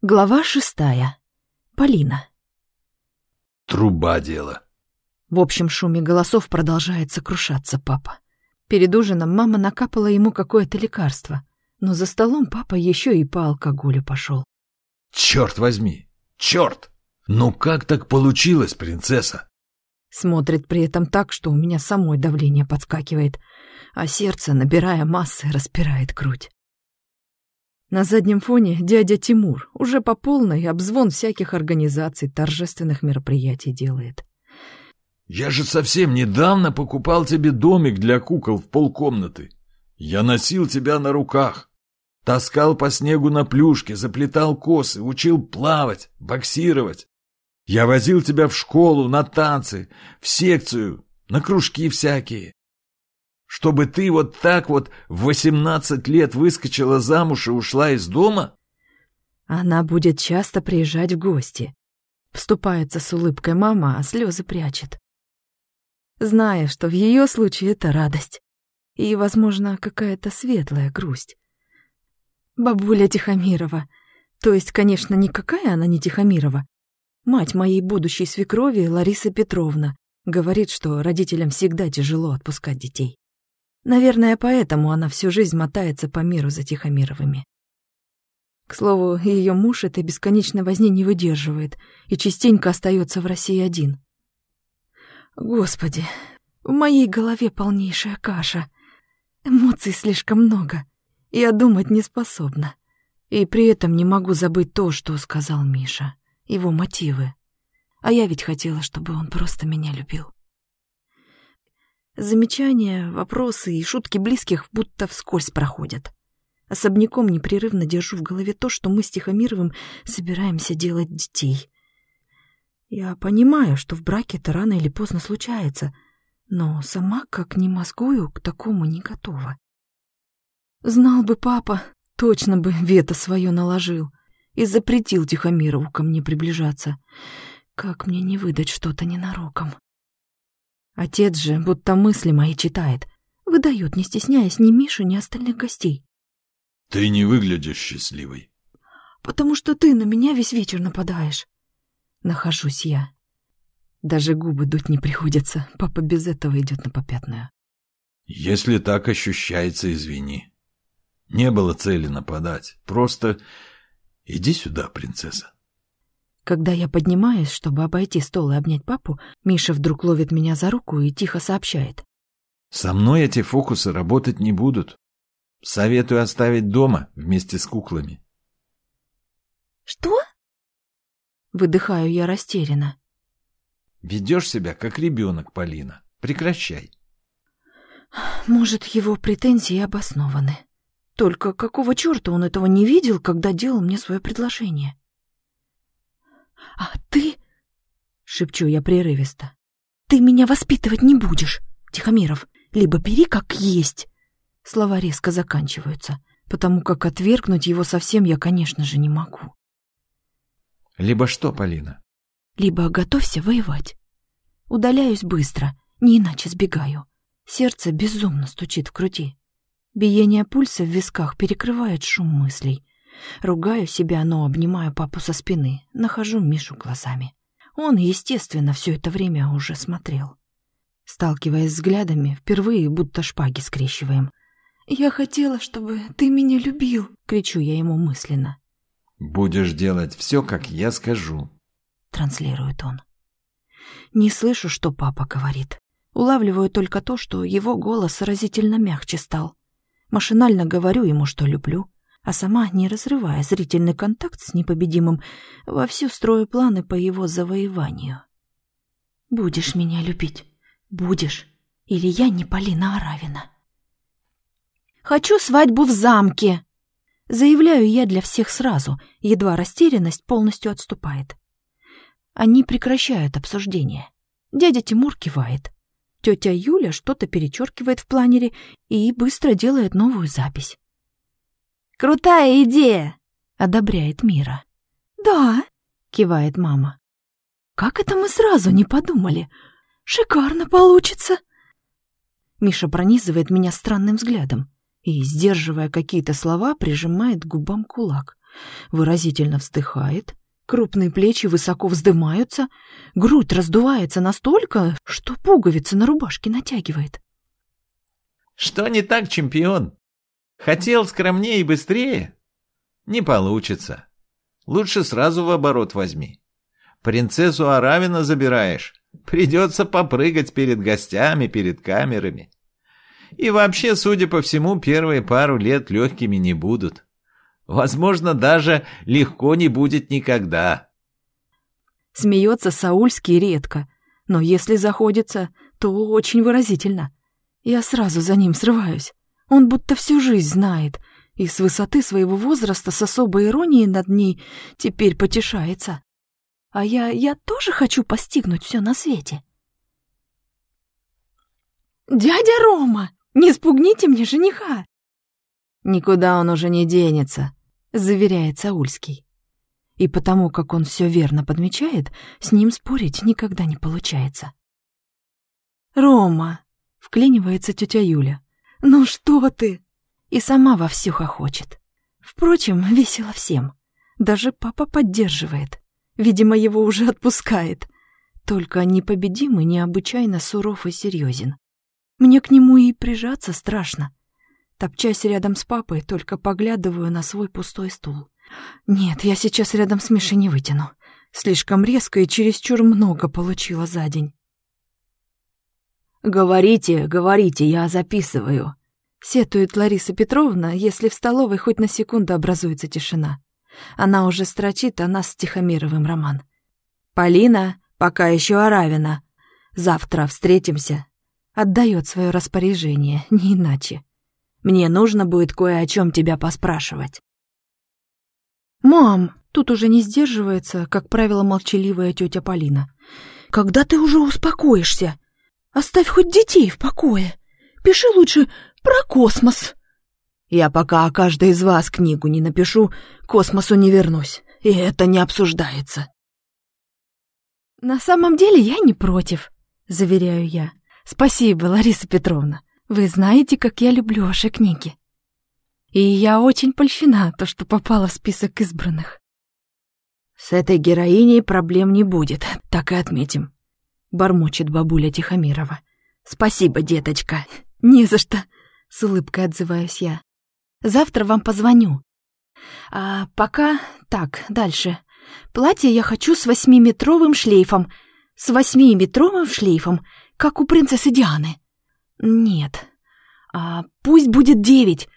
Глава шестая. Полина. Труба дело. В общем шуме голосов продолжает сокрушаться папа. Перед ужином мама накапала ему какое-то лекарство, но за столом папа еще и по алкоголю пошел. Черт возьми! Черт! Ну как так получилось, принцесса? Смотрит при этом так, что у меня самой давление подскакивает, а сердце, набирая массы, распирает грудь. На заднем фоне дядя Тимур уже по полной обзвон всяких организаций, торжественных мероприятий делает. «Я же совсем недавно покупал тебе домик для кукол в полкомнаты. Я носил тебя на руках, таскал по снегу на плюшке, заплетал косы, учил плавать, боксировать. Я возил тебя в школу, на танцы, в секцию, на кружки всякие. Чтобы ты вот так вот в восемнадцать лет выскочила замуж и ушла из дома? Она будет часто приезжать в гости. Вступается с улыбкой мама, а слезы прячет. Зная, что в ее случае это радость. И, возможно, какая-то светлая грусть. Бабуля Тихомирова. То есть, конечно, никакая она не Тихомирова. Мать моей будущей свекрови Лариса Петровна говорит, что родителям всегда тяжело отпускать детей. Наверное, поэтому она всю жизнь мотается по миру за Тихомировыми. К слову, ее муж этой бесконечной возни не выдерживает и частенько остается в России один. Господи, в моей голове полнейшая каша. Эмоций слишком много. Я думать не способна. И при этом не могу забыть то, что сказал Миша. Его мотивы. А я ведь хотела, чтобы он просто меня любил. Замечания, вопросы и шутки близких будто вскользь проходят. Особняком непрерывно держу в голове то, что мы с Тихомировым собираемся делать детей. Я понимаю, что в браке это рано или поздно случается, но сама, как не мозгую, к такому не готова. Знал бы папа, точно бы вето свое наложил и запретил Тихомирову ко мне приближаться. Как мне не выдать что-то ненароком? Отец же будто мысли мои читает. Выдает, не стесняясь ни Мишу, ни остальных гостей. Ты не выглядишь счастливой. Потому что ты на меня весь вечер нападаешь. Нахожусь я. Даже губы дуть не приходится. Папа без этого идет на попятную. Если так ощущается, извини. Не было цели нападать. Просто иди сюда, принцесса. Когда я поднимаюсь, чтобы обойти стол и обнять папу, Миша вдруг ловит меня за руку и тихо сообщает. «Со мной эти фокусы работать не будут. Советую оставить дома вместе с куклами». «Что?» Выдыхаю я растерянно. «Ведешь себя, как ребенок, Полина. Прекращай». Может, его претензии обоснованы. Только какого черта он этого не видел, когда делал мне свое предложение? «А ты...» — шепчу я прерывисто. «Ты меня воспитывать не будешь, Тихомиров. Либо бери как есть». Слова резко заканчиваются, потому как отвергнуть его совсем я, конечно же, не могу. «Либо что, Полина?» «Либо готовься воевать. Удаляюсь быстро, не иначе сбегаю. Сердце безумно стучит в груди. Биение пульса в висках перекрывает шум мыслей. Ругаю себя, но обнимаю папу со спины, нахожу Мишу глазами. Он, естественно, все это время уже смотрел. Сталкиваясь взглядами, впервые будто шпаги скрещиваем. «Я хотела, чтобы ты меня любил», — кричу я ему мысленно. «Будешь делать все, как я скажу», — транслирует он. Не слышу, что папа говорит. Улавливаю только то, что его голос разительно мягче стал. Машинально говорю ему, что люблю, а сама, не разрывая зрительный контакт с непобедимым, вовсю строю планы по его завоеванию. «Будешь меня любить? Будешь? Или я не Полина Аравина?» «Хочу свадьбу в замке!» Заявляю я для всех сразу, едва растерянность полностью отступает. Они прекращают обсуждение. Дядя Тимур кивает. Тетя Юля что-то перечеркивает в планере и быстро делает новую запись. «Крутая идея!» — одобряет Мира. «Да!» — кивает мама. «Как это мы сразу не подумали? Шикарно получится!» Миша пронизывает меня странным взглядом и, сдерживая какие-то слова, прижимает к губам кулак. выразительно вздыхает, крупные плечи высоко вздымаются, грудь раздувается настолько, что пуговицы на рубашке натягивает. Что не так, чемпион? Хотел скромнее и быстрее? Не получится. Лучше сразу в оборот возьми. Принцессу Аравина забираешь. Придется попрыгать перед гостями, перед камерами. И вообще, судя по всему, первые пару лет легкими не будут. Возможно, даже легко не будет никогда. Смеется Саульский редко, но если заходится, то очень выразительно. Я сразу за ним срываюсь. Он будто всю жизнь знает, и с высоты своего возраста с особой иронией над ней теперь потешается. А я, я тоже хочу постигнуть все на свете. «Дядя Рома, не спугните мне жениха!» «Никуда он уже не денется», — заверяет Саульский. И потому, как он все верно подмечает, с ним спорить никогда не получается. «Рома!» — вклинивается тетя Юля. «Ну что ты?» И сама вовсю хохочет. Впрочем, весело всем. Даже папа поддерживает. Видимо, его уже отпускает. Только непобедимый необычайно суров и серьезен. Мне к нему и прижаться страшно. Топчась рядом с папой, только поглядываю на свой пустой стул. Нет, я сейчас рядом с Мишей не вытяну. Слишком резко и чересчур много получила за день. «Говорите, говорите, я записываю», — сетует Лариса Петровна, если в столовой хоть на секунду образуется тишина. Она уже строчит о нас с Тихомировым роман. «Полина, пока еще Аравина. Завтра встретимся». Отдает свое распоряжение, не иначе. Мне нужно будет кое о чем тебя поспрашивать. «Мам!» — тут уже не сдерживается, как правило, молчаливая тетя Полина. «Когда ты уже успокоишься? Оставь хоть детей в покое. Пиши лучше про космос». «Я пока о каждой из вас книгу не напишу, космосу не вернусь, и это не обсуждается». «На самом деле я не против», — заверяю я. Спасибо, Лариса Петровна. Вы знаете, как я люблю ваши книги. И я очень польщена, то, что попала в список избранных. С этой героиней проблем не будет, так и отметим. Бормочет бабуля Тихомирова. Спасибо, деточка. Не за что, с улыбкой отзываюсь я. Завтра вам позвоню. А пока так, дальше. Платье я хочу с восьмиметровым шлейфом. С восьмиметровым шлейфом как у принцессы Дианы. Нет, а пусть будет девять,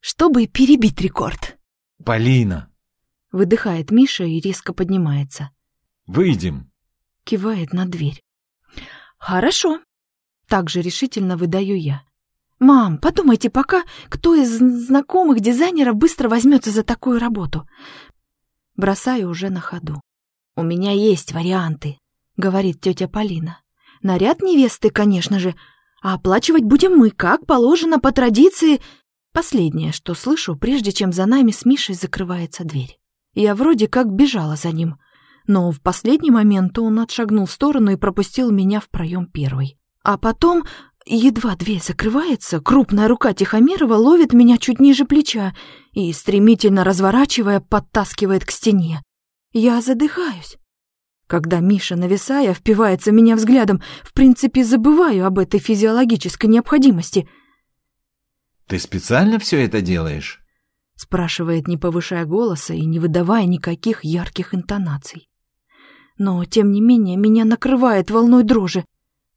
чтобы перебить рекорд. Полина. Выдыхает Миша и резко поднимается. Выйдем. Кивает на дверь. Хорошо. Так же решительно выдаю я. «Мам, подумайте пока, кто из знакомых дизайнеров быстро возьмется за такую работу». Бросаю уже на ходу. «У меня есть варианты», — говорит тетя Полина. Наряд невесты, конечно же. А оплачивать будем мы, как положено, по традиции. Последнее, что слышу, прежде чем за нами с Мишей закрывается дверь. Я вроде как бежала за ним. Но в последний момент он отшагнул в сторону и пропустил меня в проем первый. А потом, едва дверь закрывается, крупная рука Тихомирова ловит меня чуть ниже плеча и, стремительно разворачивая, подтаскивает к стене. Я задыхаюсь. Когда Миша, нависая, впивается меня взглядом, в принципе, забываю об этой физиологической необходимости. «Ты специально все это делаешь?» спрашивает, не повышая голоса и не выдавая никаких ярких интонаций. Но, тем не менее, меня накрывает волной дрожи.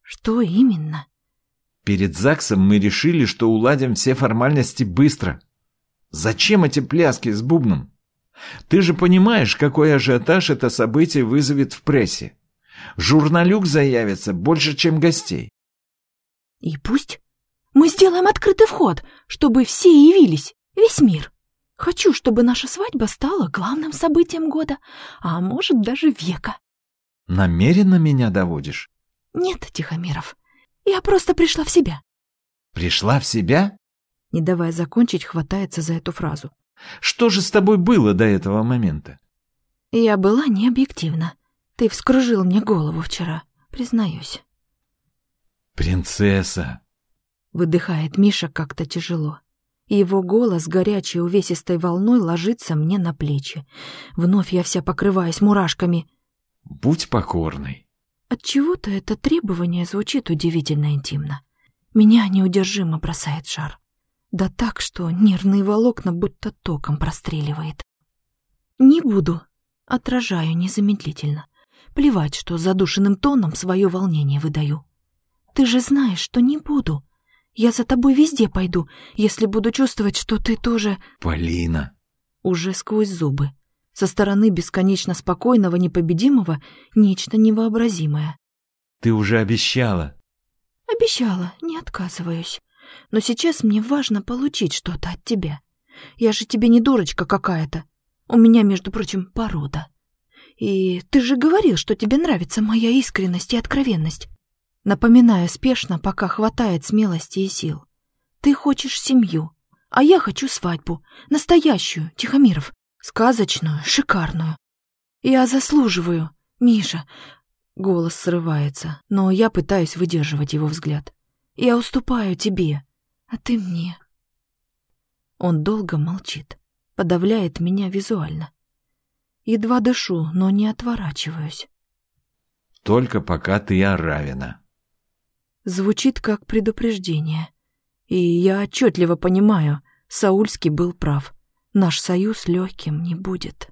Что именно? Перед ЗАГСом мы решили, что уладим все формальности быстро. Зачем эти пляски с бубном? Ты же понимаешь, какой ажиотаж это событие вызовет в прессе. Журналюк заявится больше, чем гостей. И пусть. Мы сделаем открытый вход, чтобы все явились, весь мир. Хочу, чтобы наша свадьба стала главным событием года, а может даже века. Намеренно меня доводишь? Нет, Тихомиров, я просто пришла в себя. Пришла в себя? Не давая закончить, хватается за эту фразу. Что же с тобой было до этого момента? Я была необъективна. Ты вскружил мне голову вчера, признаюсь. Принцесса. Выдыхает Миша как-то тяжело. его голос горячей увесистой волной ложится мне на плечи. Вновь я вся покрываюсь мурашками. «Будь покорной». Отчего-то это требование звучит удивительно интимно. Меня неудержимо бросает жар. Да так, что нервные волокна будто током простреливает. «Не буду», — отражаю незамедлительно. Плевать, что задушенным тоном свое волнение выдаю. «Ты же знаешь, что не буду. Я за тобой везде пойду, если буду чувствовать, что ты тоже...» «Полина!» Уже сквозь зубы. Со стороны бесконечно спокойного, непобедимого, нечто невообразимое. «Ты уже обещала!» «Обещала, не отказываюсь. Но сейчас мне важно получить что-то от тебя. Я же тебе не дурочка какая-то. У меня, между прочим, порода. И ты же говорил, что тебе нравится моя искренность и откровенность. Напоминаю спешно, пока хватает смелости и сил. Ты хочешь семью, а я хочу свадьбу. Настоящую, Тихомиров. Сказочную, шикарную. Я заслуживаю, Миша. Голос срывается, но я пытаюсь выдерживать его взгляд. Я уступаю тебе, а ты мне. Он долго молчит, подавляет меня визуально. Едва дышу, но не отворачиваюсь. Только пока ты Аравина звучит как предупреждение. И я отчетливо понимаю, Саульский был прав. Наш союз легким не будет.